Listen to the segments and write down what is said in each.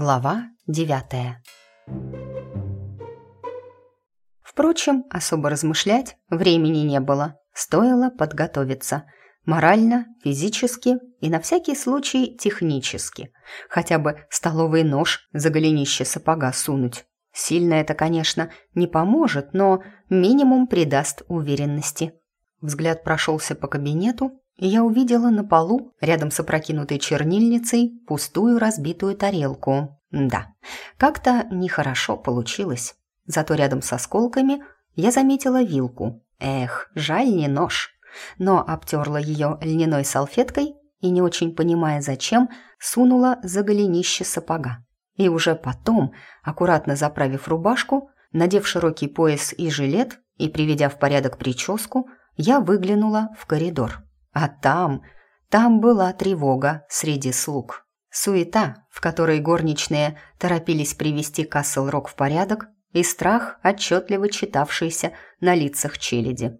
Глава девятая Впрочем, особо размышлять времени не было. Стоило подготовиться. Морально, физически и на всякий случай технически. Хотя бы столовый нож за голенище сапога сунуть. Сильно это, конечно, не поможет, но минимум придаст уверенности. Взгляд прошелся по кабинету, и я увидела на полу, рядом с опрокинутой чернильницей, пустую разбитую тарелку. Да, как-то нехорошо получилось. Зато рядом с осколками я заметила вилку. Эх, жаль не нож. Но обтерла ее льняной салфеткой и, не очень понимая зачем, сунула за голенище сапога. И уже потом, аккуратно заправив рубашку, надев широкий пояс и жилет и приведя в порядок прическу, я выглянула в коридор. А там, там была тревога среди слуг. Суета, в которой горничные торопились привести Касл-Рок в порядок, и страх, отчетливо читавшийся на лицах челяди.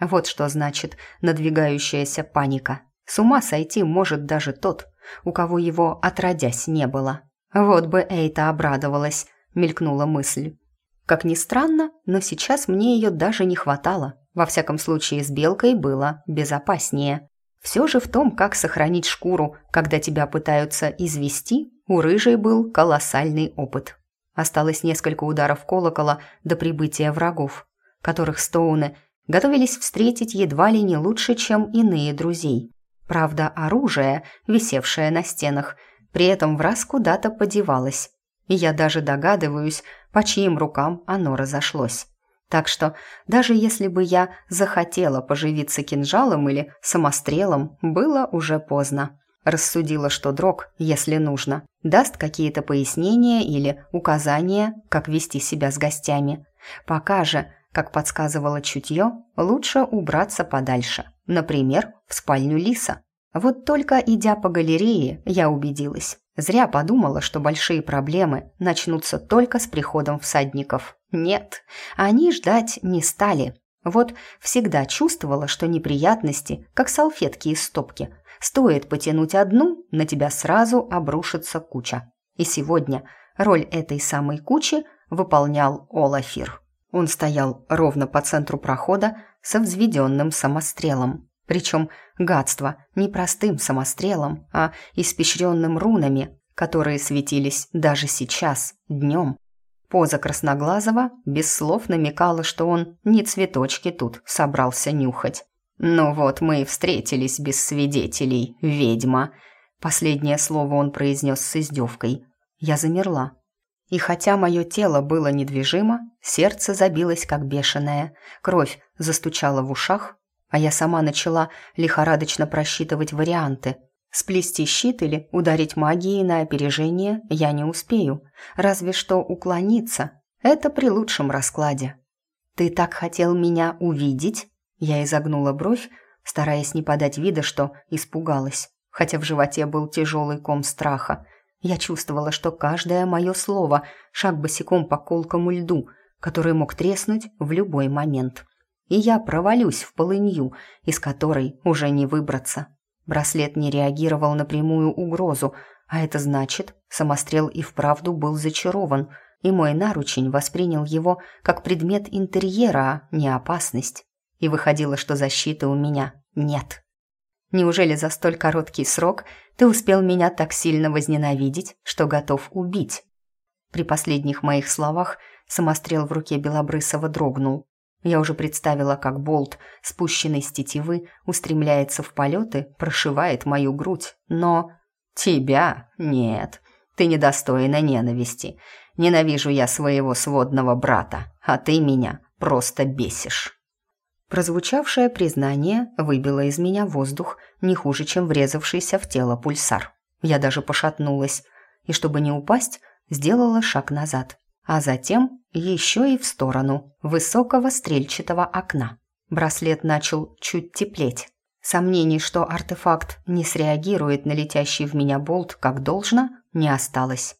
Вот что значит надвигающаяся паника. С ума сойти может даже тот, у кого его отродясь не было. Вот бы Эйта обрадовалась, мелькнула мысль. Как ни странно, но сейчас мне ее даже не хватало. Во всяком случае, с белкой было безопаснее. Все же в том, как сохранить шкуру, когда тебя пытаются извести, у рыжей был колоссальный опыт. Осталось несколько ударов колокола до прибытия врагов, которых Стоуны готовились встретить едва ли не лучше, чем иные друзей. Правда, оружие, висевшее на стенах, при этом в раз куда-то подевалось. И я даже догадываюсь, по чьим рукам оно разошлось. Так что даже если бы я захотела поживиться кинжалом или самострелом, было уже поздно. Рассудила, что Дрог, если нужно, даст какие-то пояснения или указания, как вести себя с гостями. Пока же, как подсказывало чутье, лучше убраться подальше, например, в спальню Лиса. Вот только идя по галерее, я убедилась. Зря подумала, что большие проблемы начнутся только с приходом всадников. Нет, они ждать не стали. Вот всегда чувствовала, что неприятности, как салфетки из стопки. Стоит потянуть одну, на тебя сразу обрушится куча. И сегодня роль этой самой кучи выполнял Олафир. Он стоял ровно по центру прохода со взведенным самострелом. Причем гадство не простым самострелом, а испещренным рунами, которые светились даже сейчас, днем. Поза Красноглазого без слов намекала, что он не цветочки тут собрался нюхать. «Ну вот мы и встретились без свидетелей, ведьма!» Последнее слово он произнес с издевкой. Я замерла. И хотя мое тело было недвижимо, сердце забилось как бешеное, кровь застучала в ушах, а я сама начала лихорадочно просчитывать варианты. Сплести щит или ударить магией на опережение я не успею, разве что уклониться. Это при лучшем раскладе. «Ты так хотел меня увидеть?» Я изогнула бровь, стараясь не подать вида, что испугалась, хотя в животе был тяжелый ком страха. Я чувствовала, что каждое мое слово – шаг босиком по колкому льду, который мог треснуть в любой момент и я провалюсь в полынью, из которой уже не выбраться. Браслет не реагировал на прямую угрозу, а это значит, самострел и вправду был зачарован, и мой наручень воспринял его как предмет интерьера, а не опасность. И выходило, что защиты у меня нет. Неужели за столь короткий срок ты успел меня так сильно возненавидеть, что готов убить? При последних моих словах самострел в руке Белобрысова дрогнул, я уже представила, как болт, спущенный с тетивы, устремляется в полеты, прошивает мою грудь. Но тебя нет. Ты недостойна ненависти. Ненавижу я своего сводного брата, а ты меня просто бесишь. Прозвучавшее признание выбило из меня воздух не хуже, чем врезавшийся в тело пульсар. Я даже пошатнулась и, чтобы не упасть, сделала шаг назад а затем еще и в сторону высокого стрельчатого окна. Браслет начал чуть теплеть. Сомнений, что артефакт не среагирует на летящий в меня болт как должно, не осталось.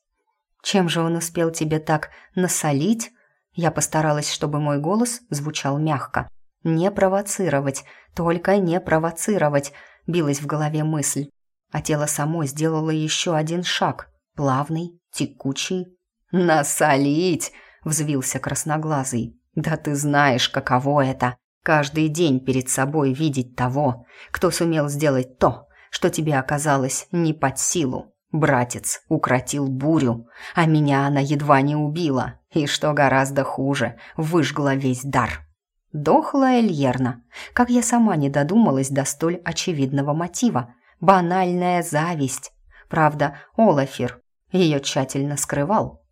Чем же он успел тебе так насолить? Я постаралась, чтобы мой голос звучал мягко. Не провоцировать, только не провоцировать, билась в голове мысль. А тело само сделало еще один шаг, плавный, текучий. «Насолить!» — взвился красноглазый. «Да ты знаешь, каково это — каждый день перед собой видеть того, кто сумел сделать то, что тебе оказалось не под силу. Братец укротил бурю, а меня она едва не убила, и, что гораздо хуже, выжгла весь дар». Дохла Эльерна, как я сама не додумалась до столь очевидного мотива. Банальная зависть. Правда, Олафир ее тщательно скрывал.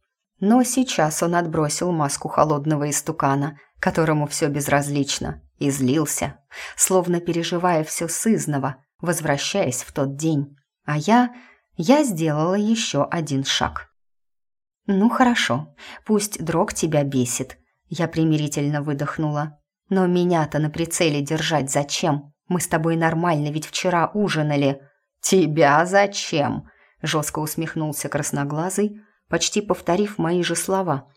Но сейчас он отбросил маску холодного истукана, которому все безразлично, и злился, словно переживая все сызново, возвращаясь в тот день. А я... я сделала еще один шаг. «Ну хорошо, пусть дрог тебя бесит», — я примирительно выдохнула. Но меня-то на прицеле держать зачем? Мы с тобой нормально ведь вчера ужинали. Тебя зачем? Жестко усмехнулся красноглазый, почти повторив мои же слова.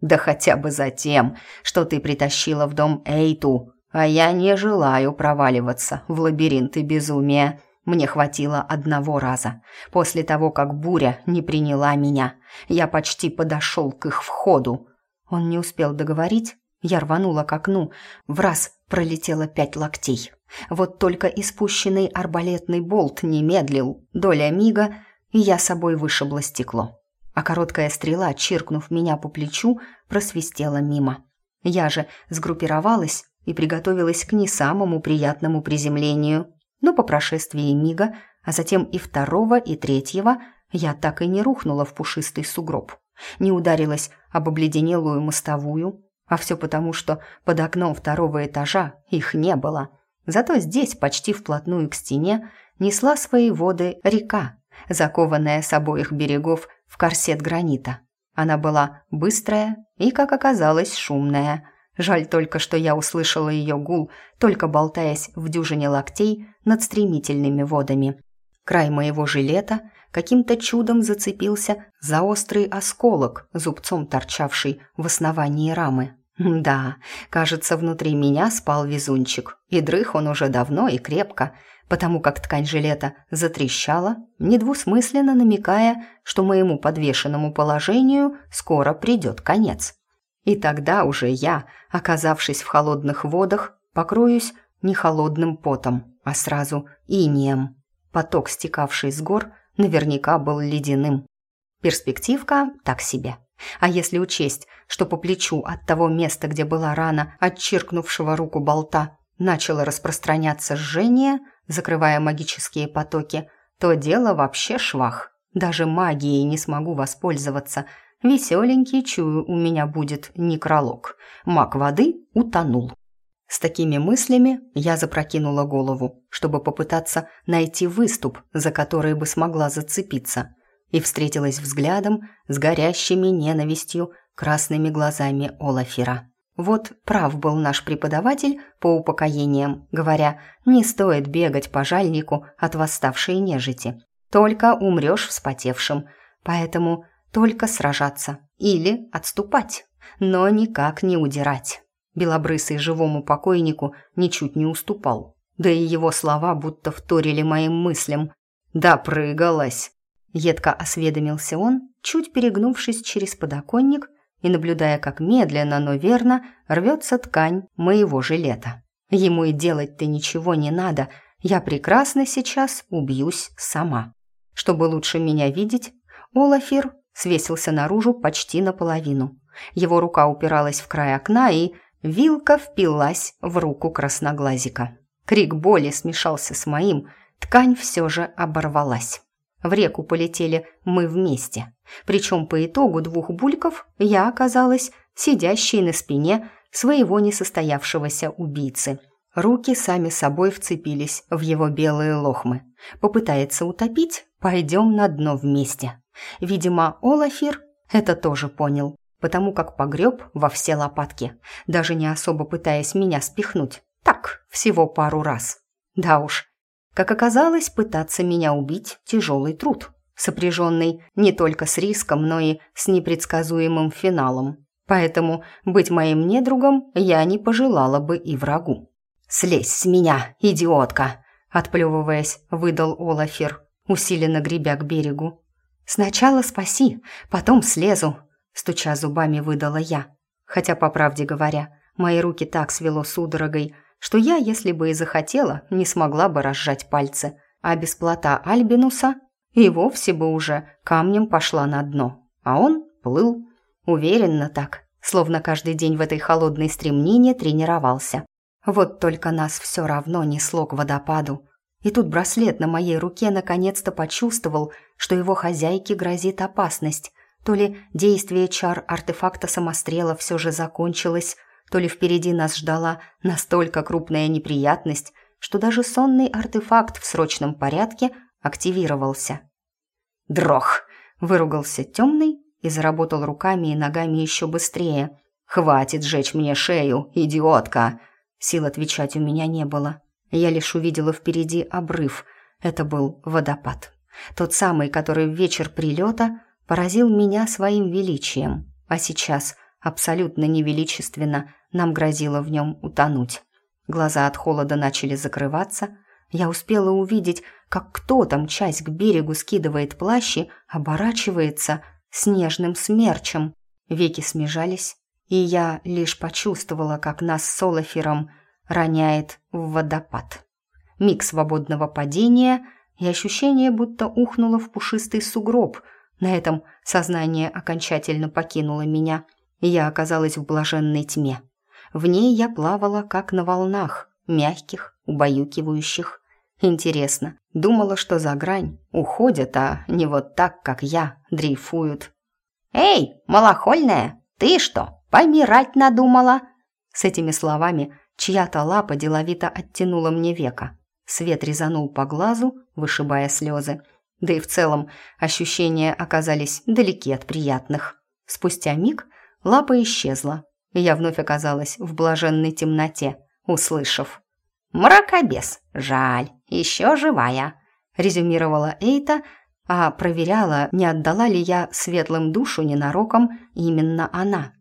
Да хотя бы за тем, что ты притащила в дом Эйту, а я не желаю проваливаться в лабиринты безумия. Мне хватило одного раза. После того, как буря не приняла меня, я почти подошел к их входу. Он не успел договорить, я рванула к окну, в раз пролетело пять локтей. Вот только испущенный арбалетный болт не медлил, доля мига, и я собой вышибла стекло. А короткая стрела, чиркнув меня по плечу, просвистела мимо. Я же сгруппировалась и приготовилась к не самому приятному приземлению. Но по прошествии мига, а затем и второго, и третьего, я так и не рухнула в пушистый сугроб. Не ударилась об обледенелую мостовую, а все потому, что под окном второго этажа их не было. Зато здесь, почти вплотную к стене, несла свои воды река, закованная с обоих берегов в корсет гранита. Она была быстрая и, как оказалось, шумная. Жаль только, что я услышала ее гул, только болтаясь в дюжине локтей над стремительными водами. Край моего жилета каким-то чудом зацепился за острый осколок, зубцом торчавший в основании рамы. Да, кажется, внутри меня спал везунчик, и дрых он уже давно и крепко, потому как ткань жилета затрещала, недвусмысленно намекая, что моему подвешенному положению скоро придет конец. И тогда уже я, оказавшись в холодных водах, покроюсь не холодным потом, а сразу инием. Поток, стекавший с гор, наверняка был ледяным. Перспективка так себе. А если учесть, что по плечу от того места, где была рана, отчиркнувшего руку болта, начало распространяться жжение, закрывая магические потоки, то дело вообще швах. Даже магией не смогу воспользоваться. Веселенький, чую, у меня будет некролог. Маг воды утонул. С такими мыслями я запрокинула голову, чтобы попытаться найти выступ, за который бы смогла зацепиться и встретилась взглядом с горящими ненавистью красными глазами Олафира. Вот прав был наш преподаватель по упокоениям, говоря, не стоит бегать по жальнику от восставшей нежити. Только умрешь вспотевшим, поэтому только сражаться или отступать, но никак не удирать. Белобрысый живому покойнику ничуть не уступал, да и его слова будто вторили моим мыслям. «Допрыгалась!» Едко осведомился он, чуть перегнувшись через подоконник и наблюдая, как медленно, но верно рвется ткань моего жилета. Ему и делать-то ничего не надо, я прекрасно сейчас убьюсь сама. Чтобы лучше меня видеть, Олафир свесился наружу почти наполовину. Его рука упиралась в край окна, и вилка впилась в руку красноглазика. Крик боли смешался с моим, ткань все же оборвалась. В реку полетели мы вместе. Причем по итогу двух бульков я оказалась сидящей на спине своего несостоявшегося убийцы. Руки сами собой вцепились в его белые лохмы. Попытается утопить, пойдем на дно вместе. Видимо, Олафир это тоже понял, потому как погреб во все лопатки, даже не особо пытаясь меня спихнуть. Так, всего пару раз. Да уж, как оказалось, пытаться меня убить – тяжелый труд, сопряженный не только с риском, но и с непредсказуемым финалом. Поэтому быть моим недругом я не пожелала бы и врагу. «Слезь с меня, идиотка!» – отплевываясь, выдал Олафер, усиленно гребя к берегу. «Сначала спаси, потом слезу», — стуча зубами выдала я. Хотя, по правде говоря, мои руки так свело судорогой, что я, если бы и захотела, не смогла бы разжать пальцы, а без плота Альбинуса и вовсе бы уже камнем пошла на дно. А он плыл, уверенно так, словно каждый день в этой холодной стремнине тренировался. Вот только нас все равно несло к водопаду. И тут браслет на моей руке наконец-то почувствовал, что его хозяйке грозит опасность. То ли действие чар артефакта самострела все же закончилось, то ли впереди нас ждала настолько крупная неприятность, что даже сонный артефакт в срочном порядке активировался. «Дрох!» – выругался темный и заработал руками и ногами еще быстрее. «Хватит жечь мне шею, идиотка!» Сил отвечать у меня не было. Я лишь увидела впереди обрыв. Это был водопад. Тот самый, который в вечер прилета поразил меня своим величием. А сейчас, абсолютно невеличественно, нам грозило в нем утонуть. Глаза от холода начали закрываться. Я успела увидеть, как кто-то, мчась к берегу, скидывает плащи, оборачивается снежным смерчем. Веки смежались, и я лишь почувствовала, как нас с Солофером роняет в водопад. Миг свободного падения и ощущение, будто ухнуло в пушистый сугроб. На этом сознание окончательно покинуло меня, я оказалась в блаженной тьме. В ней я плавала, как на волнах, мягких, убаюкивающих. Интересно, думала, что за грань уходят, а не вот так, как я, дрейфуют. «Эй, малохольная, ты что, помирать надумала?» С этими словами чья-то лапа деловито оттянула мне века. Свет резанул по глазу, вышибая слезы. Да и в целом ощущения оказались далеки от приятных. Спустя миг лапа исчезла, я вновь оказалась в блаженной темноте, услышав. «Мракобес, жаль, еще живая», — резюмировала Эйта, а проверяла, не отдала ли я светлым душу ненароком именно она.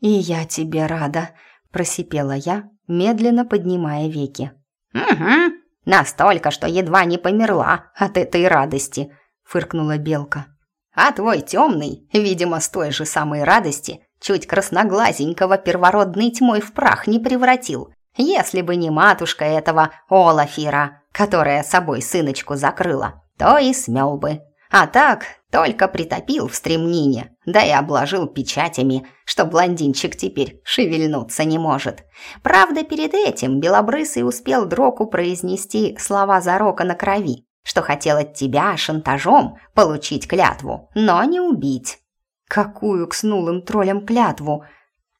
«И я тебе рада», — просипела я, медленно поднимая веки. «Угу, настолько, что едва не померла от этой радости», — фыркнула Белка. «А твой темный, видимо, с той же самой радости, Чуть красноглазенького первородной тьмой в прах не превратил, если бы не матушка этого Олафира, которая собой сыночку закрыла, то и смел бы. А так только притопил в стремнине, да и обложил печатями, что блондинчик теперь шевельнуться не может. Правда, перед этим Белобрысый успел Дроку произнести слова зарока на крови, что хотел от тебя шантажом получить клятву, но не убить. Какую к снулым троллям клятву?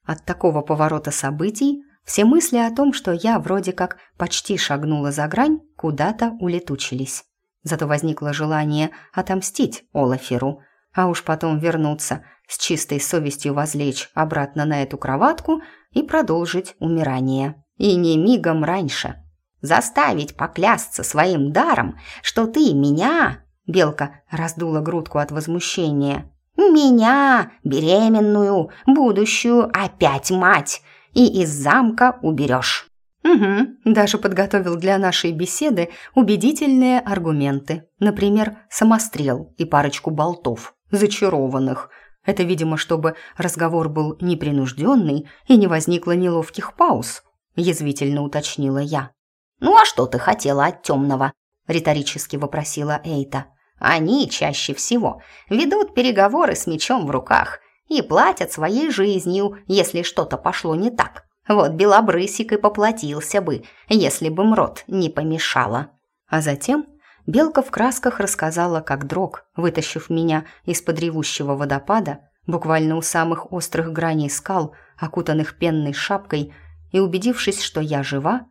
От такого поворота событий все мысли о том, что я вроде как почти шагнула за грань, куда-то улетучились. Зато возникло желание отомстить Олаферу, а уж потом вернуться, с чистой совестью возлечь обратно на эту кроватку и продолжить умирание. И не мигом раньше. Заставить поклясться своим даром, что ты меня... Белка раздула грудку от возмущения. Меня, беременную, будущую, опять мать, и из замка уберешь. Угу, даже подготовил для нашей беседы убедительные аргументы. Например, самострел и парочку болтов, зачарованных. Это, видимо, чтобы разговор был непринужденный и не возникло неловких пауз, язвительно уточнила я. «Ну а что ты хотела от темного?» – риторически вопросила Эйта. Они чаще всего ведут переговоры с мечом в руках и платят своей жизнью, если что-то пошло не так. Вот Белобрысик и поплатился бы, если бы Мрот не помешала. А затем Белка в красках рассказала, как Дрог, вытащив меня из-под ревущего водопада, буквально у самых острых граней скал, окутанных пенной шапкой, и, убедившись, что я жива,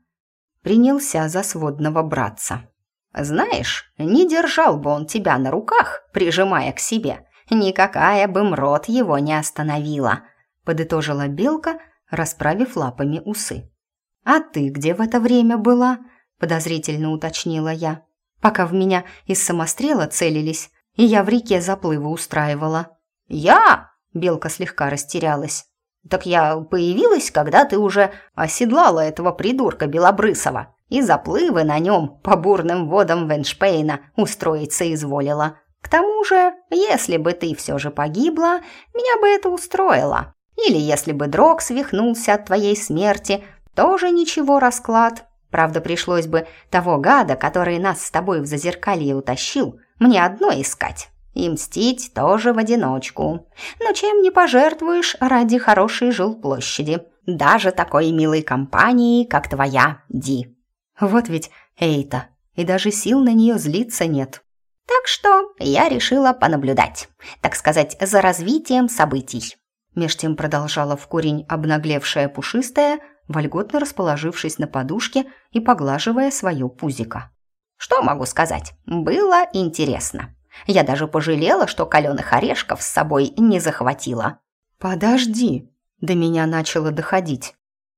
принялся за сводного братца. Знаешь, не держал бы он тебя на руках, прижимая к себе. Никакая бы мрот его не остановила», — подытожила Белка, расправив лапами усы. «А ты где в это время была?» — подозрительно уточнила я. «Пока в меня из самострела целились, и я в реке заплывы устраивала». «Я?» — Белка слегка растерялась. «Так я появилась, когда ты уже оседлала этого придурка Белобрысова и заплывы на нем по бурным водам Веншпейна устроить соизволила. К тому же, если бы ты все же погибла, меня бы это устроило. Или если бы Дрог свихнулся от твоей смерти, тоже ничего расклад. Правда, пришлось бы того гада, который нас с тобой в зазеркалье утащил, мне одно искать. И мстить тоже в одиночку. Но чем не пожертвуешь ради хорошей жилплощади, даже такой милой компании, как твоя Ди. Вот ведь Эйта, и даже сил на нее злиться нет. Так что я решила понаблюдать, так сказать, за развитием событий. Меж тем продолжала в корень обнаглевшая пушистая, вольготно расположившись на подушке и поглаживая свое пузико. Что могу сказать? Было интересно. Я даже пожалела, что каленых орешков с собой не захватила. «Подожди!» До меня начало доходить.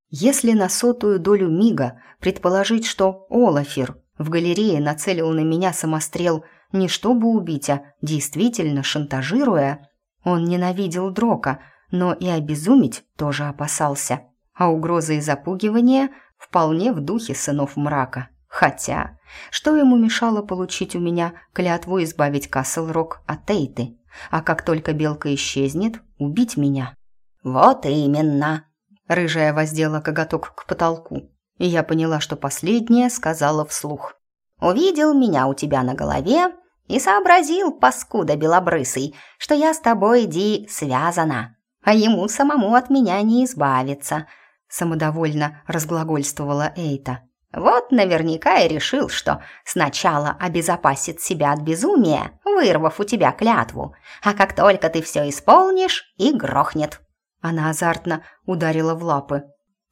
Если на сотую долю мига предположить, что Олафир в галерее нацелил на меня самострел не чтобы убить, а действительно шантажируя, он ненавидел Дрока, но и обезумить тоже опасался. А угрозы и запугивания вполне в духе сынов мрака. Хотя, что ему мешало получить у меня клятву избавить Каслрок от Тейты, а как только белка исчезнет, убить меня? «Вот именно!» Рыжая воздела коготок к потолку, и я поняла, что последняя сказала вслух. «Увидел меня у тебя на голове и сообразил, паскуда белобрысый, что я с тобой, Ди, связана, а ему самому от меня не избавиться», самодовольно разглагольствовала Эйта. «Вот наверняка и решил, что сначала обезопасит себя от безумия, вырвав у тебя клятву, а как только ты все исполнишь, и грохнет». Она азартно ударила в лапы.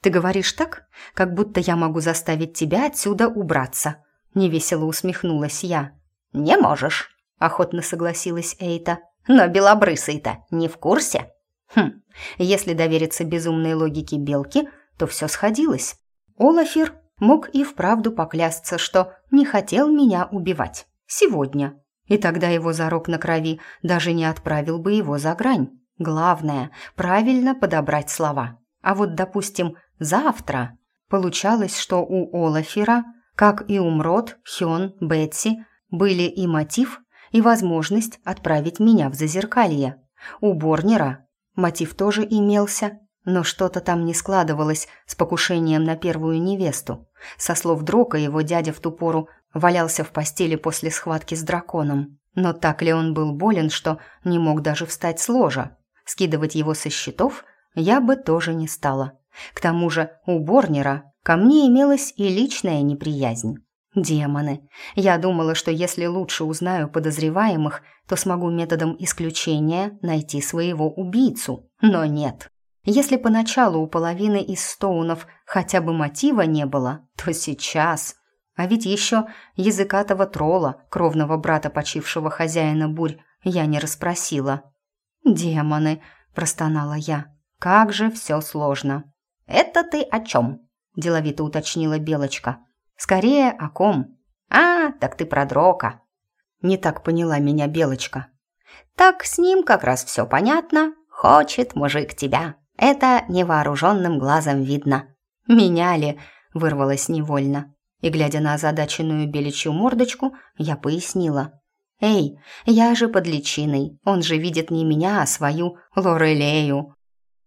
«Ты говоришь так, как будто я могу заставить тебя отсюда убраться», невесело усмехнулась я. «Не можешь», охотно согласилась Эйта. «Но белобрысый-то не в курсе?» Хм, если довериться безумной логике белки, то все сходилось. Олафир мог и вправду поклясться, что не хотел меня убивать. Сегодня. И тогда его зарок на крови даже не отправил бы его за грань. Главное – правильно подобрать слова. А вот, допустим, завтра. Получалось, что у Олафира, как и у Мрот, Хён, Бетси, были и мотив, и возможность отправить меня в зазеркалье. У Борнера мотив тоже имелся, но что-то там не складывалось с покушением на первую невесту. Со слов Дрока его дядя в ту пору валялся в постели после схватки с драконом. Но так ли он был болен, что не мог даже встать с ложа? Скидывать его со счетов я бы тоже не стала. К тому же у Борнера ко мне имелась и личная неприязнь. Демоны. Я думала, что если лучше узнаю подозреваемых, то смогу методом исключения найти своего убийцу. Но нет. Если поначалу у половины из стоунов хотя бы мотива не было, то сейчас... А ведь еще языкатого тролла, кровного брата почившего хозяина бурь, я не расспросила. «Демоны!» – простонала я. «Как же все сложно!» «Это ты о чем?» – деловито уточнила Белочка. «Скорее о ком?» «А, так ты про Дрока!» Не так поняла меня Белочка. «Так с ним как раз все понятно. Хочет мужик тебя. Это невооруженным глазом видно». «Меня ли?» – вырвалось невольно. И, глядя на озадаченную беличью мордочку, я пояснила. «Эй, я же под личиной, он же видит не меня, а свою Лорелею».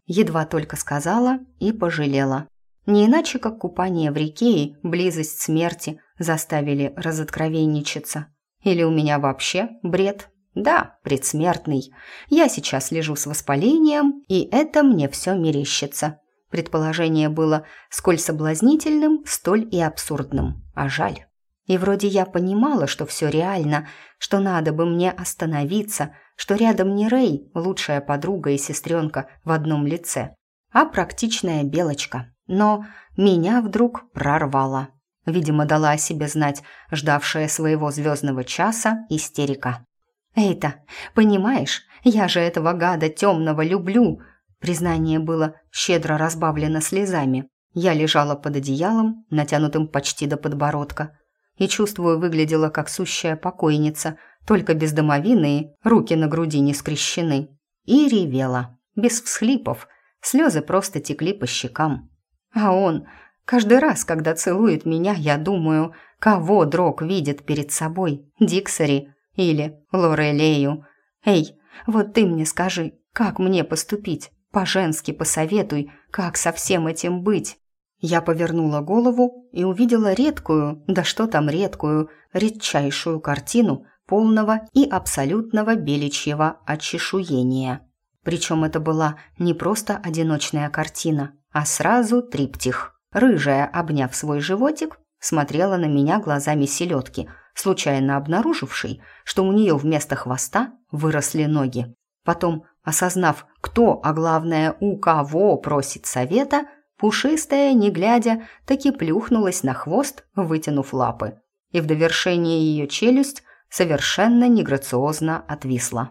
Едва только сказала и пожалела. Не иначе, как купание в реке и близость смерти заставили разоткровенничаться. Или у меня вообще бред? Да, предсмертный. Я сейчас лежу с воспалением, и это мне все мерещится. Предположение было сколь соблазнительным, столь и абсурдным. А жаль. И вроде я понимала, что все реально, что надо бы мне остановиться, что рядом не Рэй, лучшая подруга и сестренка в одном лице, а практичная белочка. Но меня вдруг прорвало. Видимо, дала о себе знать ждавшая своего звездного часа истерика. «Эйта, понимаешь, я же этого гада темного люблю!» Признание было щедро разбавлено слезами. Я лежала под одеялом, натянутым почти до подбородка, и, чувствую, выглядела как сущая покойница, только без домовины руки на груди не скрещены. И ревела, без всхлипов, слезы просто текли по щекам. А он, каждый раз, когда целует меня, я думаю, кого Дрог видит перед собой, Диксари или Лорелею. Эй, вот ты мне скажи, как мне поступить? По-женски посоветуй, как со всем этим быть?» Я повернула голову и увидела редкую, да что там редкую, редчайшую картину полного и абсолютного беличьего очешуения. Причем это была не просто одиночная картина, а сразу триптих. Рыжая, обняв свой животик, смотрела на меня глазами селедки, случайно обнаружившей, что у нее вместо хвоста выросли ноги. Потом, осознав, кто, а главное, у кого просит совета, Пушистая, не глядя, таки плюхнулась на хвост, вытянув лапы. И в довершение ее челюсть совершенно неграциозно отвисла.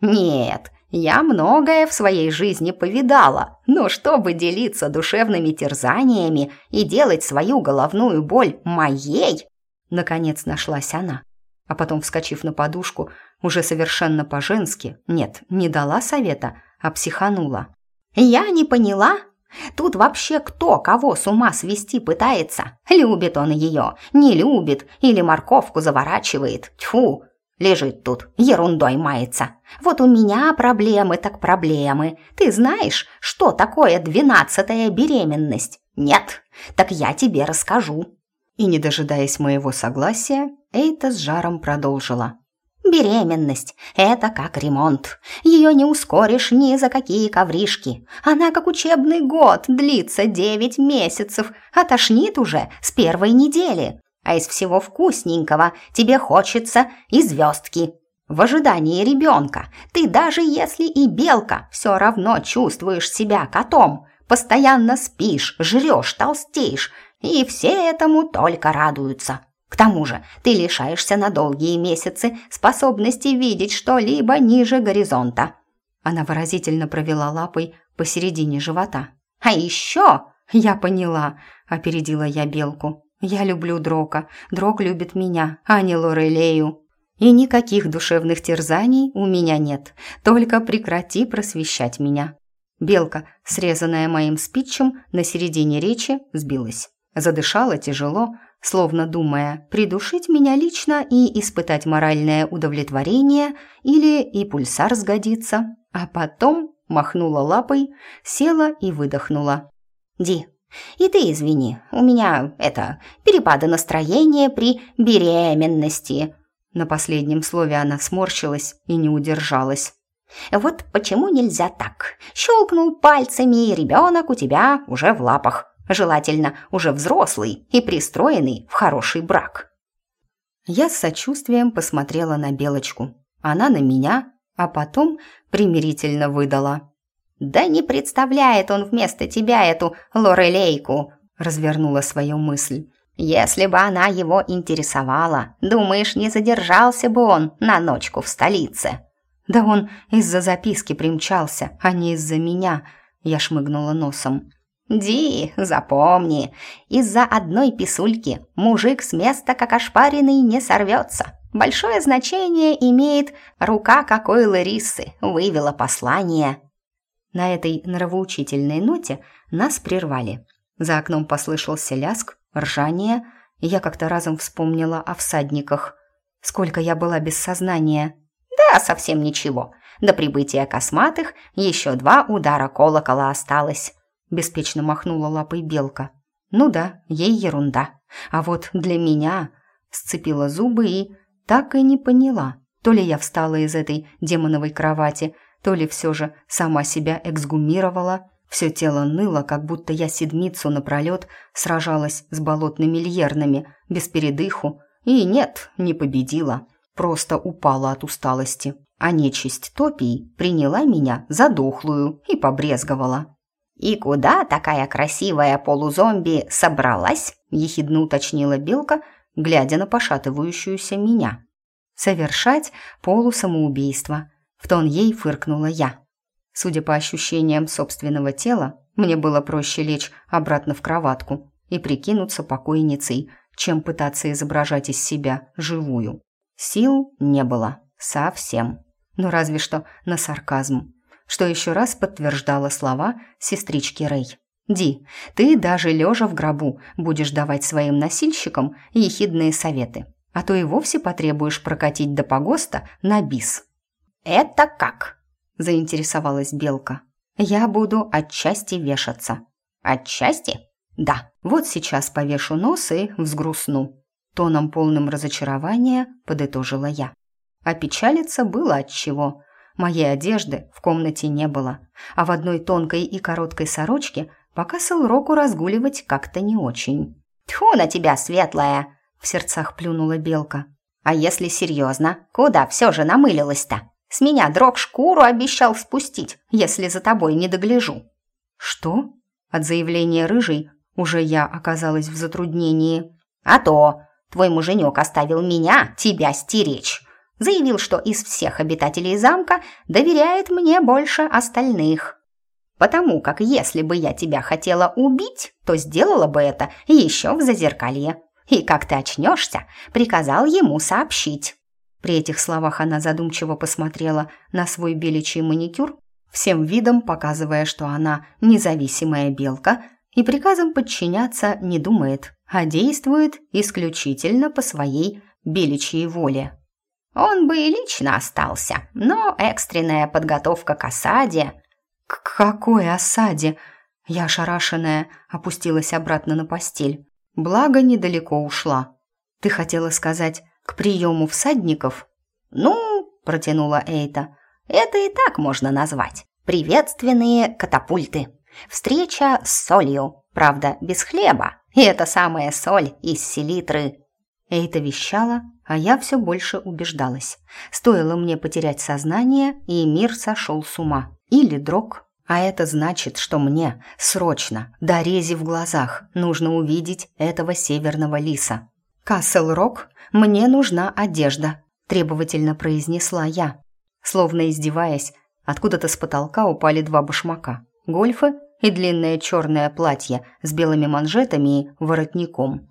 «Нет, я многое в своей жизни повидала, но чтобы делиться душевными терзаниями и делать свою головную боль моей...» Наконец нашлась она. А потом, вскочив на подушку, уже совершенно по-женски, нет, не дала совета, а психанула. «Я не поняла, Тут вообще кто кого с ума свести пытается? Любит он ее, не любит или морковку заворачивает. Тьфу, лежит тут, ерундой мается. Вот у меня проблемы так проблемы. Ты знаешь, что такое двенадцатая беременность? Нет? Так я тебе расскажу. И не дожидаясь моего согласия, Эйта с жаром продолжила. Беременность – это как ремонт. Ее не ускоришь ни за какие ковришки. Она как учебный год, длится девять месяцев, а тошнит уже с первой недели. А из всего вкусненького тебе хочется и звездки. В ожидании ребенка ты даже если и белка, все равно чувствуешь себя котом. Постоянно спишь, жрешь, толстеешь, и все этому только радуются. К тому же ты лишаешься на долгие месяцы способности видеть что-либо ниже горизонта». Она выразительно провела лапой посередине живота. «А еще...» «Я поняла», — опередила я белку. «Я люблю Дрока, Дрок любит меня, а не Лорелею. И никаких душевных терзаний у меня нет, только прекрати просвещать меня». Белка, срезанная моим спичем на середине речи, сбилась. Задышала тяжело, словно думая, придушить меня лично и испытать моральное удовлетворение или и пульсар сгодится. А потом махнула лапой, села и выдохнула. «Ди, и ты извини, у меня, это, перепады настроения при беременности». На последнем слове она сморщилась и не удержалась. «Вот почему нельзя так? Щелкнул пальцами, и ребенок у тебя уже в лапах желательно уже взрослый и пристроенный в хороший брак. Я с сочувствием посмотрела на Белочку. Она на меня, а потом примирительно выдала. «Да не представляет он вместо тебя эту лорелейку», развернула свою мысль. «Если бы она его интересовала, думаешь, не задержался бы он на ночку в столице?» «Да он из-за записки примчался, а не из-за меня», я шмыгнула носом. Ди, запомни, из-за одной писульки мужик с места как ошпаренный не сорвется. Большое значение имеет рука какой Ларисы вывела послание. На этой нравоучительной ноте нас прервали. За окном послышался ляск, ржание, и я как-то разом вспомнила о всадниках. Сколько я была без сознания. Да, совсем ничего. До прибытия косматых еще два удара колокола осталось беспечно махнула лапой белка. Ну да, ей ерунда. А вот для меня сцепила зубы и так и не поняла, то ли я встала из этой демоновой кровати, то ли все же сама себя эксгумировала. Все тело ныло, как будто я седмицу напролет сражалась с болотными льернами, без передыху. И нет, не победила, просто упала от усталости. А нечисть топий приняла меня за дохлую и побрезговала. «И куда такая красивая полузомби собралась?» – ехидно уточнила Белка, глядя на пошатывающуюся меня. «Совершать полусамоубийство», – в тон ей фыркнула я. Судя по ощущениям собственного тела, мне было проще лечь обратно в кроватку и прикинуться покойницей, чем пытаться изображать из себя живую. Сил не было. Совсем. Ну разве что на сарказм что еще раз подтверждало слова сестрички Рэй. «Ди, ты даже лежа в гробу будешь давать своим носильщикам ехидные советы. а то и вовсе потребуешь прокатить до погоста на бис». «Это как?» – заинтересовалась Белка. «Я буду отчасти вешаться». «Отчасти?» «Да, вот сейчас повешу нос и взгрустну». Тоном полным разочарования подытожила я. Опечалиться было от чего. Моей одежды в комнате не было, а в одной тонкой и короткой сорочке пока Селроку разгуливать как-то не очень. «Тьфу на тебя, светлая!» — в сердцах плюнула белка. «А если серьезно, куда все же намылилась-то? С меня дрог шкуру обещал спустить, если за тобой не догляжу». «Что?» От заявления рыжей уже я оказалась в затруднении. «А то! Твой муженек оставил меня тебя стеречь заявил, что из всех обитателей замка доверяет мне больше остальных. Потому как если бы я тебя хотела убить, то сделала бы это еще в зазеркалье. И как ты очнешься, приказал ему сообщить. При этих словах она задумчиво посмотрела на свой беличий маникюр, всем видом показывая, что она независимая белка и приказом подчиняться не думает, а действует исключительно по своей беличьей воле. Он бы и лично остался, но экстренная подготовка к осаде... К какой осаде? Я ошарашенная опустилась обратно на постель. Благо, недалеко ушла. Ты хотела сказать, к приему всадников? Ну, протянула Эйта, это и так можно назвать. Приветственные катапульты. Встреча с солью, правда, без хлеба. И это самая соль из селитры. Эйта вещала, а я все больше убеждалась. Стоило мне потерять сознание, и мир сошел с ума. Или дрог. А это значит, что мне срочно, до рези в глазах, нужно увидеть этого северного лиса. «Касл-Рок, мне нужна одежда», – требовательно произнесла я. Словно издеваясь, откуда-то с потолка упали два башмака. Гольфы и длинное черное платье с белыми манжетами и воротником.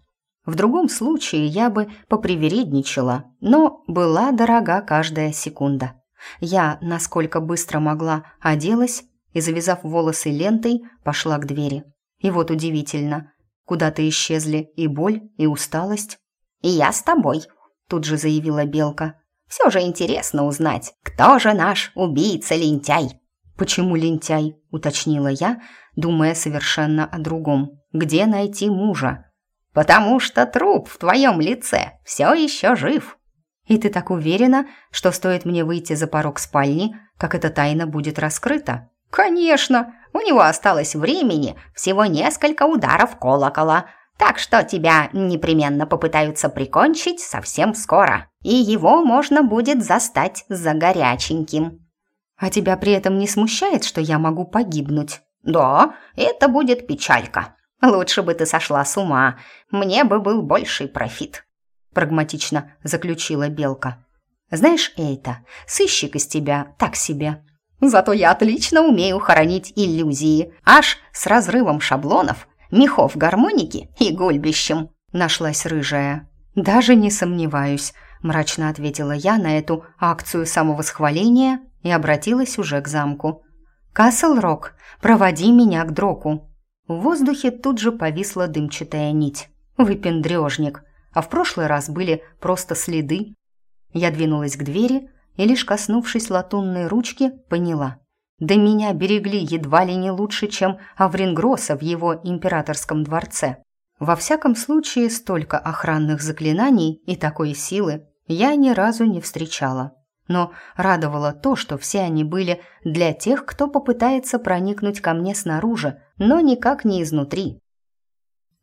В другом случае я бы попривередничала, но была дорога каждая секунда. Я, насколько быстро могла, оделась и, завязав волосы лентой, пошла к двери. И вот удивительно, куда-то исчезли и боль, и усталость. «И я с тобой», — тут же заявила Белка. «Все же интересно узнать, кто же наш убийца-лентяй?» «Почему лентяй?» — уточнила я, думая совершенно о другом. «Где найти мужа?» Потому что труп в твоем лице все еще жив». «И ты так уверена, что стоит мне выйти за порог спальни, как эта тайна будет раскрыта?» «Конечно, у него осталось времени всего несколько ударов колокола, так что тебя непременно попытаются прикончить совсем скоро, и его можно будет застать за горяченьким». «А тебя при этом не смущает, что я могу погибнуть?» «Да, это будет печалька. Лучше бы ты сошла с ума, мне бы был больший профит», — прагматично заключила Белка. «Знаешь, Эйта, сыщик из тебя так себе». «Зато я отлично умею хоронить иллюзии, аж с разрывом шаблонов, мехов гармоники и гульбищем», — нашлась рыжая. «Даже не сомневаюсь», — мрачно ответила я на эту акцию самовосхваления и обратилась уже к замку. «Касл-Рок, проводи меня к Дроку». В воздухе тут же повисла дымчатая нить. Выпендрежник. А в прошлый раз были просто следы. Я двинулась к двери и, лишь коснувшись латунной ручки, поняла. Да меня берегли едва ли не лучше, чем Аврингроса в его императорском дворце. Во всяком случае, столько охранных заклинаний и такой силы я ни разу не встречала но радовало то, что все они были для тех, кто попытается проникнуть ко мне снаружи, но никак не изнутри.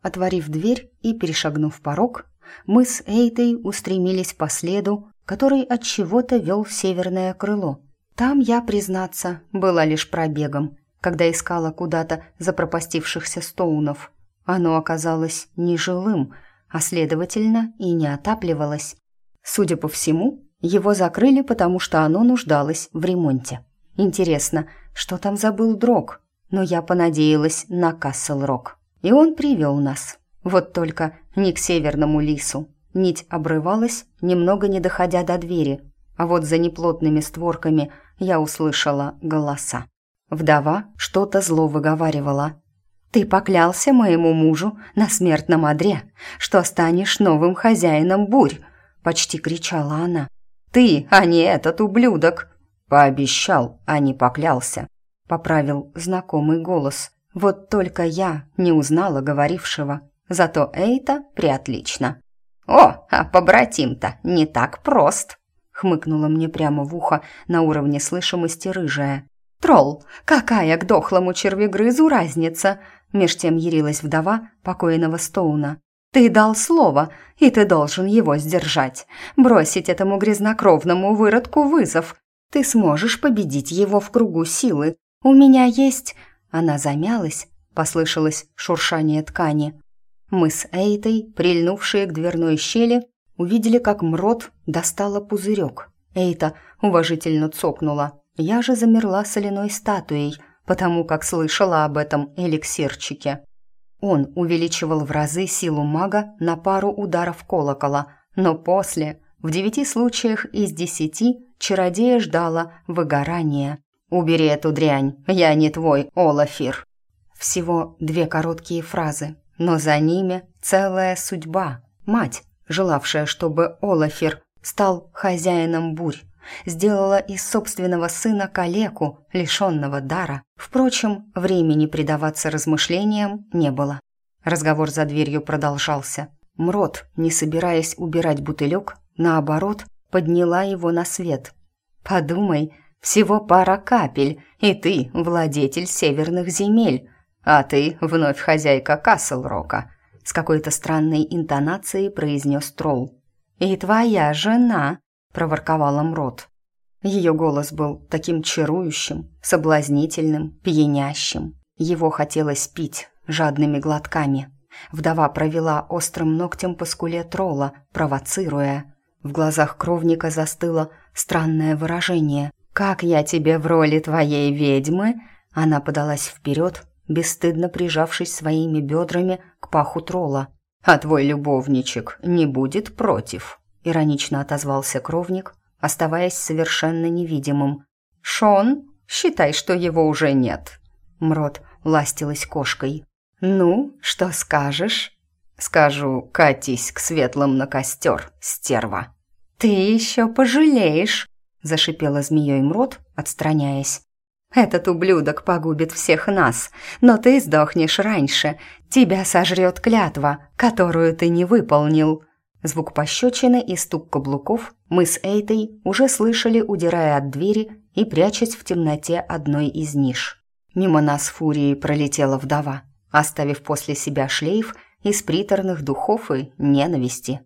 Отворив дверь и перешагнув порог, мы с Эйтой устремились по следу, который от чего-то вел в северное крыло. Там я, признаться, была лишь пробегом, когда искала куда-то запропастившихся стоунов. Оно оказалось нежилым, а следовательно и не отапливалось. Судя по всему, его закрыли, потому что оно нуждалось в ремонте. Интересно, что там забыл Дрог? Но я понадеялась на Касл-Рок. И он привел нас. Вот только не к северному лису. Нить обрывалась, немного не доходя до двери. А вот за неплотными створками я услышала голоса. Вдова что-то зло выговаривала. «Ты поклялся моему мужу на смертном одре, что станешь новым хозяином бурь», почти кричала она. «Ты, а не этот ублюдок!» «Пообещал, а не поклялся», — поправил знакомый голос. Вот только я не узнала говорившего, зато Эйта приотлично. «О, а побратим-то не так прост!» — хмыкнула мне прямо в ухо на уровне слышимости рыжая. «Тролл, какая к дохлому червегрызу разница?» Меж тем ярилась вдова покойного Стоуна. «Ты дал слово, и ты должен его сдержать. Бросить этому грязнокровному выродку вызов. Ты сможешь победить его в кругу силы. У меня есть...» Она замялась, послышалось шуршание ткани. Мы с Эйтой, прильнувшие к дверной щели, увидели, как Мрот достала пузырек. Эйта уважительно цокнула. Я же замерла соляной статуей, потому как слышала об этом эликсирчике. Он увеличивал в разы силу мага на пару ударов колокола, но после, в девяти случаях из десяти, чародея ждала выгорания. «Убери эту дрянь, я не твой, Олафир». Всего две короткие фразы, но за ними целая судьба. Мать, желавшая, чтобы Олафир стал хозяином бурь, сделала из собственного сына калеку, лишенного дара. Впрочем, времени предаваться размышлениям не было. Разговор за дверью продолжался. Мрот, не собираясь убирать бутылек, наоборот, подняла его на свет. «Подумай, всего пара капель, и ты владетель северных земель, а ты вновь хозяйка Каслрока», с какой-то странной интонацией произнес тролл. «И твоя жена», проворковала Мрот. Ее голос был таким чарующим, соблазнительным, пьянящим. Его хотелось пить жадными глотками. Вдова провела острым ногтем по скуле тролла, провоцируя. В глазах кровника застыло странное выражение. «Как я тебе в роли твоей ведьмы?» Она подалась вперед, бесстыдно прижавшись своими бедрами к паху тролла. «А твой любовничек не будет против?» Иронично отозвался кровник, оставаясь совершенно невидимым. «Шон, считай, что его уже нет». Мрот ластилась кошкой. «Ну, что скажешь?» «Скажу, катись к светлым на костер, стерва». «Ты еще пожалеешь», — зашипела змеей Мрот, отстраняясь. «Этот ублюдок погубит всех нас, но ты сдохнешь раньше. Тебя сожрет клятва, которую ты не выполнил». Звук пощечины и стук каблуков мы с Эйтой уже слышали, удирая от двери и прячась в темноте одной из ниш. Мимо нас фурией пролетела вдова, оставив после себя шлейф из приторных духов и ненависти.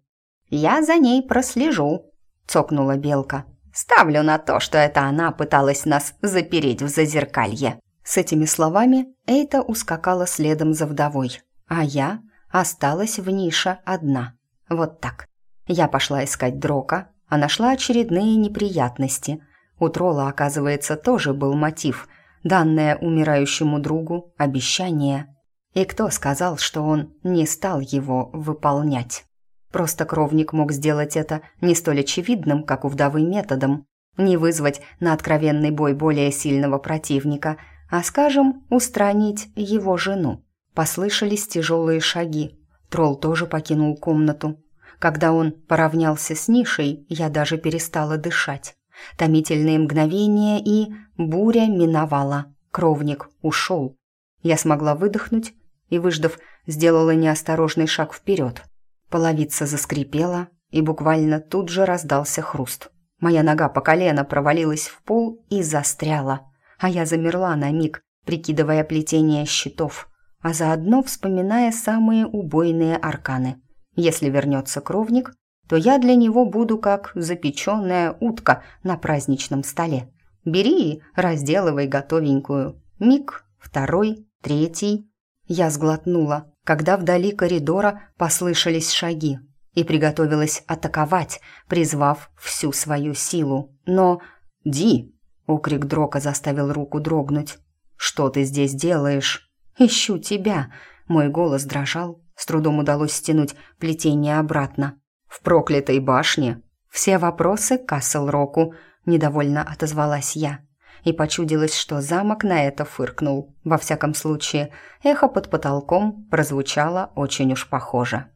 «Я за ней прослежу», — цокнула белка. «Ставлю на то, что это она пыталась нас запереть в зазеркалье». С этими словами Эйта ускакала следом за вдовой, а я осталась в нише одна. Вот так. Я пошла искать Дрока, а нашла очередные неприятности. У тролла, оказывается, тоже был мотив, данное умирающему другу обещание. И кто сказал, что он не стал его выполнять? Просто кровник мог сделать это не столь очевидным, как у вдовы методом, не вызвать на откровенный бой более сильного противника, а, скажем, устранить его жену. Послышались тяжелые шаги, Тролл тоже покинул комнату. Когда он поравнялся с нишей, я даже перестала дышать. Томительные мгновения и буря миновала. Кровник ушел. Я смогла выдохнуть и, выждав, сделала неосторожный шаг вперед. Половица заскрипела, и буквально тут же раздался хруст. Моя нога по колено провалилась в пол и застряла, а я замерла на миг, прикидывая плетение щитов а заодно вспоминая самые убойные арканы. Если вернется кровник, то я для него буду как запеченная утка на праздничном столе. Бери и разделывай готовенькую. Миг, второй, третий. Я сглотнула, когда вдали коридора послышались шаги, и приготовилась атаковать, призвав всю свою силу. Но «Ди!» — окрик Дрока заставил руку дрогнуть. «Что ты здесь делаешь?» «Ищу тебя!» Мой голос дрожал, с трудом удалось стянуть плетение обратно. «В проклятой башне!» «Все вопросы Касл-Року», — недовольно отозвалась я. И почудилось, что замок на это фыркнул. Во всяком случае, эхо под потолком прозвучало очень уж похоже.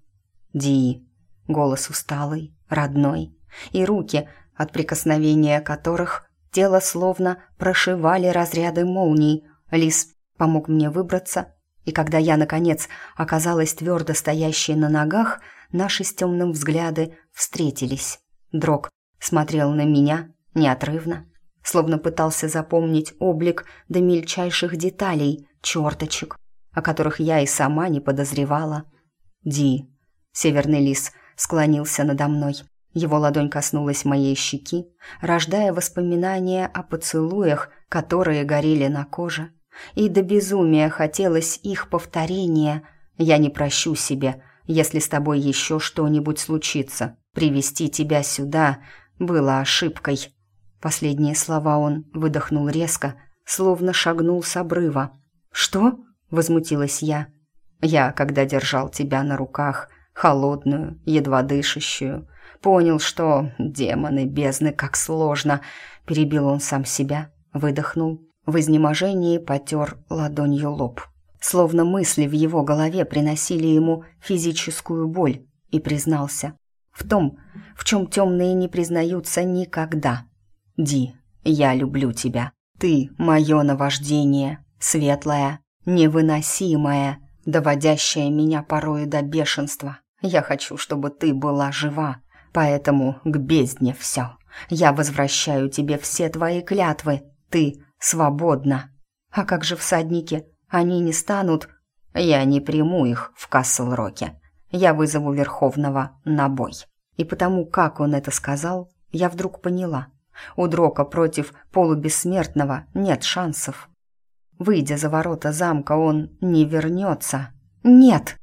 «Ди!» Голос усталый, родной, и руки, от прикосновения которых тело словно прошивали разряды молний. Лис помог мне выбраться, и когда я, наконец, оказалась твердо стоящей на ногах, наши с темным взгляды встретились. Дрог смотрел на меня неотрывно, словно пытался запомнить облик до мельчайших деталей, черточек, о которых я и сама не подозревала. «Ди», — северный лис склонился надо мной. Его ладонь коснулась моей щеки, рождая воспоминания о поцелуях, которые горели на коже. И до безумия хотелось их повторения. «Я не прощу себе, если с тобой еще что-нибудь случится. Привести тебя сюда было ошибкой». Последние слова он выдохнул резко, словно шагнул с обрыва. «Что?» — возмутилась я. «Я, когда держал тебя на руках, холодную, едва дышащую, понял, что демоны бездны, как сложно!» Перебил он сам себя, выдохнул, в изнеможении потер ладонью лоб. Словно мысли в его голове приносили ему физическую боль, и признался в том, в чем темные не признаются никогда. «Ди, я люблю тебя. Ты — мое наваждение, светлое, невыносимое, доводящее меня порою до бешенства. Я хочу, чтобы ты была жива, поэтому к бездне все. Я возвращаю тебе все твои клятвы. Ты свободна. А как же всадники? Они не станут... Я не приму их в Касл-Роке. Я вызову Верховного на бой. И потому, как он это сказал, я вдруг поняла. У Дрока против полубессмертного нет шансов. Выйдя за ворота замка, он не вернется. Нет!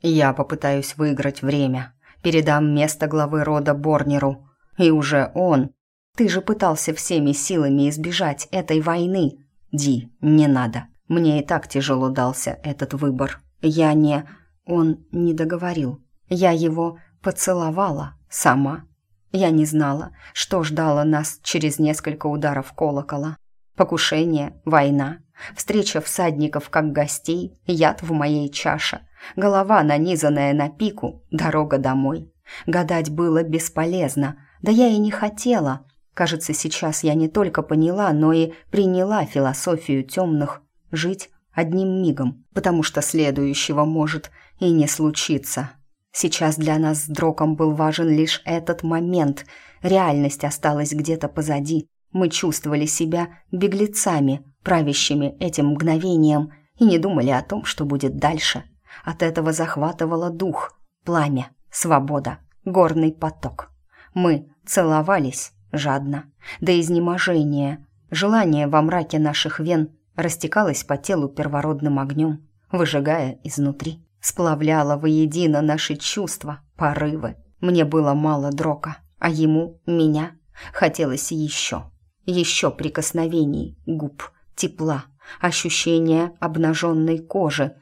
Я попытаюсь выиграть время. Передам место главы рода Борнеру. И уже он... Ты же пытался всеми силами избежать этой войны. Ди, не надо. Мне и так тяжело дался этот выбор. Я не... Он не договорил. Я его поцеловала сама. Я не знала, что ждало нас через несколько ударов колокола. Покушение, война, встреча всадников как гостей, яд в моей чаше, голова, нанизанная на пику, дорога домой. Гадать было бесполезно, да я и не хотела. Кажется, сейчас я не только поняла, но и приняла философию темных жить одним мигом, потому что следующего может и не случиться. Сейчас для нас с Дроком был важен лишь этот момент. Реальность осталась где-то позади. Мы чувствовали себя беглецами, правящими этим мгновением, и не думали о том, что будет дальше. От этого захватывало дух, пламя, свобода, горный поток. Мы целовались жадно, до изнеможения. Желание во мраке наших вен растекалось по телу первородным огнем, выжигая изнутри. Сплавляло воедино наши чувства, порывы. Мне было мало дрока, а ему, меня, хотелось еще. Еще прикосновений, губ, тепла, ощущения обнаженной кожи.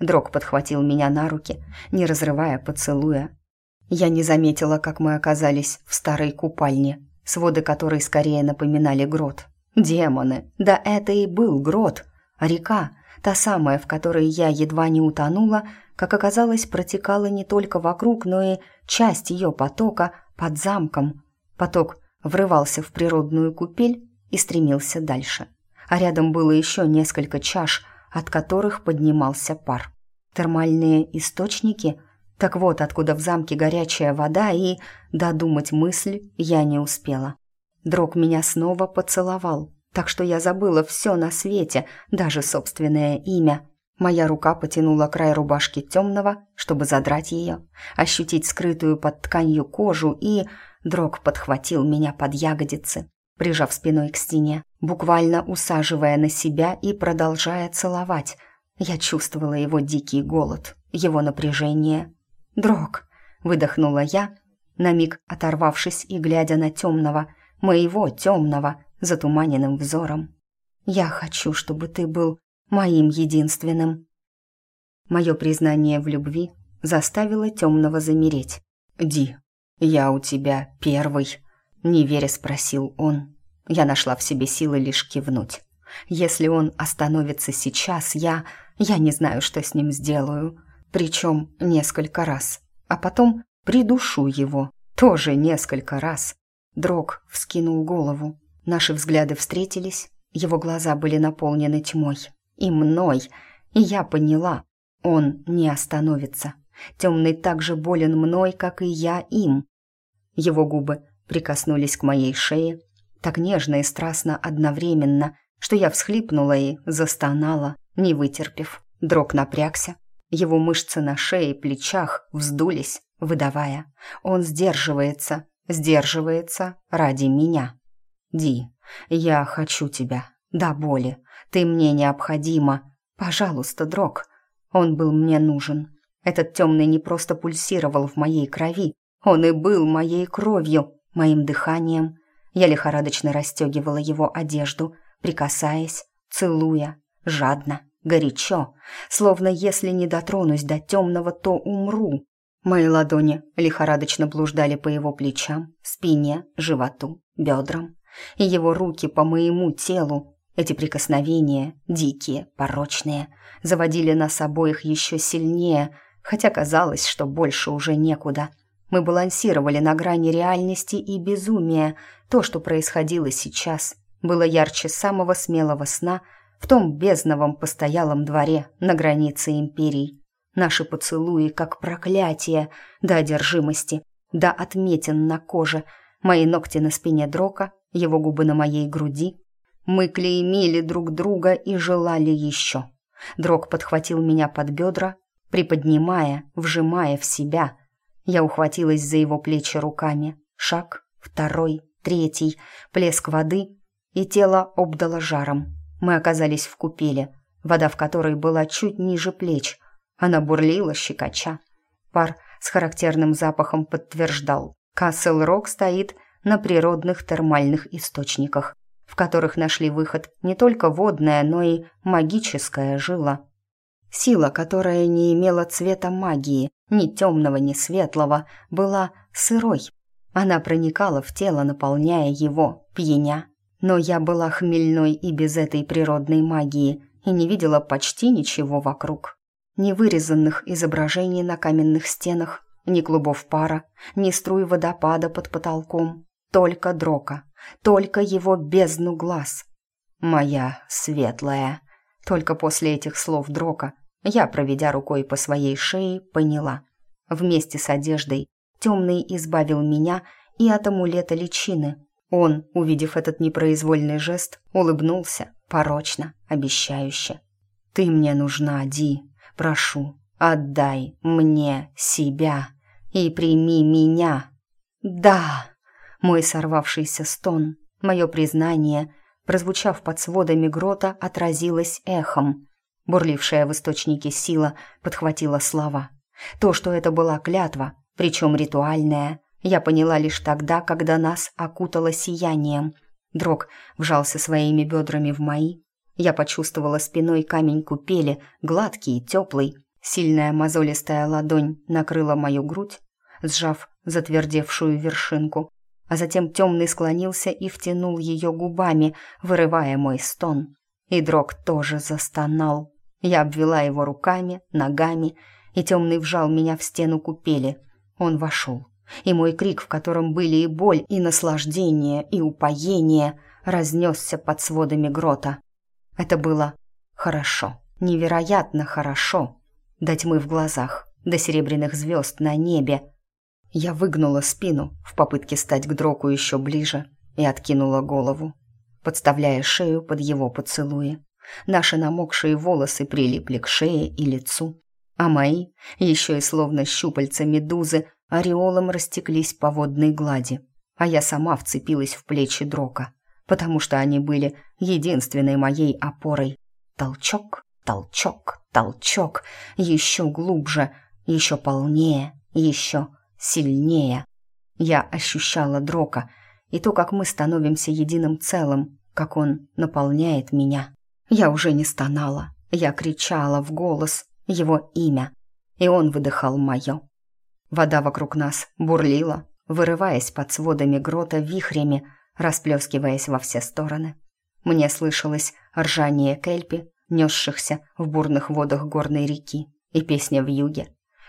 Дрог подхватил меня на руки, не разрывая поцелуя. Я не заметила, как мы оказались в старой купальне, своды которой скорее напоминали грот. Демоны, да это и был грот, река, та самая, в которой я едва не утонула, как оказалось, протекала не только вокруг, но и часть ее потока под замком. Поток врывался в природную купель и стремился дальше. А рядом было еще несколько чаш, от которых поднимался пар. Термальные источники? Так вот, откуда в замке горячая вода, и додумать мысль я не успела. Дрог меня снова поцеловал, так что я забыла все на свете, даже собственное имя. Моя рука потянула край рубашки темного, чтобы задрать ее, ощутить скрытую под тканью кожу, и дрог подхватил меня под ягодицы, прижав спиной к стене, буквально усаживая на себя и продолжая целовать. Я чувствовала его дикий голод, его напряжение. «Дрог!» — выдохнула я, на миг оторвавшись и глядя на темного, моего темного, затуманенным взором. «Я хочу, чтобы ты был моим единственным. Мое признание в любви заставило темного замереть. «Ди, я у тебя первый», — неверя спросил он. Я нашла в себе силы лишь кивнуть. Если он остановится сейчас, я... я не знаю, что с ним сделаю. Причем несколько раз. А потом придушу его. тоже несколько раз. Дрог вскинул голову. Наши взгляды встретились, его глаза были наполнены тьмой. И мной. И я поняла, он не остановится. Темный так же болен мной, как и я им. Его губы прикоснулись к моей шее, так нежно и страстно одновременно, что я всхлипнула и застонала, не вытерпев. Дрог напрягся, его мышцы на шее и плечах вздулись, выдавая. Он сдерживается, сдерживается ради меня. Ди, я хочу тебя, до боли. Ты мне необходима. Пожалуйста, Дрог. Он был мне нужен. Этот темный не просто пульсировал в моей крови, он и был моей кровью, моим дыханием. Я лихорадочно расстегивала его одежду, прикасаясь, целуя, жадно, горячо, словно если не дотронусь до темного, то умру. Мои ладони лихорадочно блуждали по его плечам, спине, животу, бедрам, и его руки по моему телу. Эти прикосновения, дикие, порочные, заводили нас обоих еще сильнее, хотя казалось, что больше уже некуда. Мы балансировали на грани реальности и безумия. То, что происходило сейчас, было ярче самого смелого сна в том бездновом постоялом дворе на границе империй. Наши поцелуи, как проклятие, до одержимости, до отметин на коже, мои ногти на спине Дрока, его губы на моей груди. Мы клеймили друг друга и желали еще. Дрог подхватил меня под бедра, приподнимая, вжимая в себя. Я ухватилась за его плечи руками. Шаг, второй, третий, плеск воды, и тело обдало жаром. Мы оказались в купеле, вода в которой была чуть ниже плеч, она бурлила, щекоча. Пар с характерным запахом подтверждал. Касл-Рок стоит на природных термальных источниках, в которых нашли выход не только водная, но и магическая жила. Сила, которая не имела цвета магии, ни темного, ни светлого, была сырой. Она проникала в тело, наполняя его, пьяня. Но я была хмельной и без этой природной магии, и не видела почти ничего вокруг ни вырезанных изображений на каменных стенах, ни клубов пара, ни струй водопада под потолком. Только дрока, только его бездну глаз. «Моя светлая». Только после этих слов дрока я, проведя рукой по своей шее, поняла. Вместе с одеждой темный избавил меня и от амулета личины. Он, увидев этот непроизвольный жест, улыбнулся, порочно, обещающе. «Ты мне нужна, Ди, Прошу, отдай мне себя и прими меня. Да, мой сорвавшийся стон, мое признание, прозвучав под сводами грота, отразилось эхом. Бурлившая в источнике сила подхватила слова. То, что это была клятва, причем ритуальная, я поняла лишь тогда, когда нас окутало сиянием. Дрог вжался своими бедрами в мои, я почувствовала спиной камень купели, гладкий и теплый. Сильная мозолистая ладонь накрыла мою грудь, сжав затвердевшую вершинку, а затем темный склонился и втянул ее губами, вырывая мой стон. И дрог тоже застонал. Я обвела его руками, ногами, и темный вжал меня в стену купели. Он вошел, и мой крик, в котором были и боль, и наслаждение, и упоение, разнесся под сводами грота. Это было хорошо, невероятно хорошо. До тьмы в глазах, до серебряных звезд на небе. Я выгнула спину в попытке стать к дроку еще ближе и откинула голову, подставляя шею под его поцелуи. Наши намокшие волосы прилипли к шее и лицу, а мои, еще и словно щупальца медузы, ореолом растеклись по водной глади, а я сама вцепилась в плечи дрока потому что они были единственной моей опорой. Толчок, толчок, толчок, еще глубже, еще полнее, еще сильнее. Я ощущала Дрока и то, как мы становимся единым целым, как он наполняет меня. Я уже не стонала, я кричала в голос его имя, и он выдыхал мое. Вода вокруг нас бурлила, вырываясь под сводами грота вихрями, расплескиваясь во все стороны. Мне слышалось ржание кельпи, несшихся в бурных водах горной реки, и песня в юге.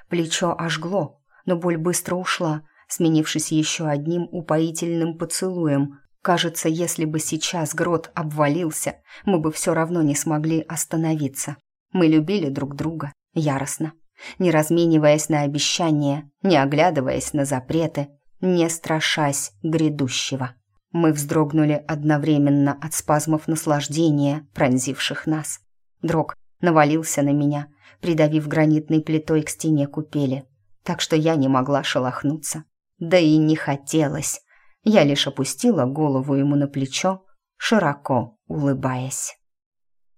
Плечо ожгло, но боль быстро ушла, сменившись еще одним упоительным поцелуем. Кажется, если бы сейчас грот обвалился, мы бы все равно не смогли остановиться. Мы любили друг друга яростно, не размениваясь на обещания, не оглядываясь на запреты, не страшась грядущего. Мы вздрогнули одновременно от спазмов наслаждения, пронзивших нас. Дрог навалился на меня, придавив гранитной плитой к стене купели, так что я не могла шелохнуться. Да и не хотелось. Я лишь опустила голову ему на плечо, широко улыбаясь.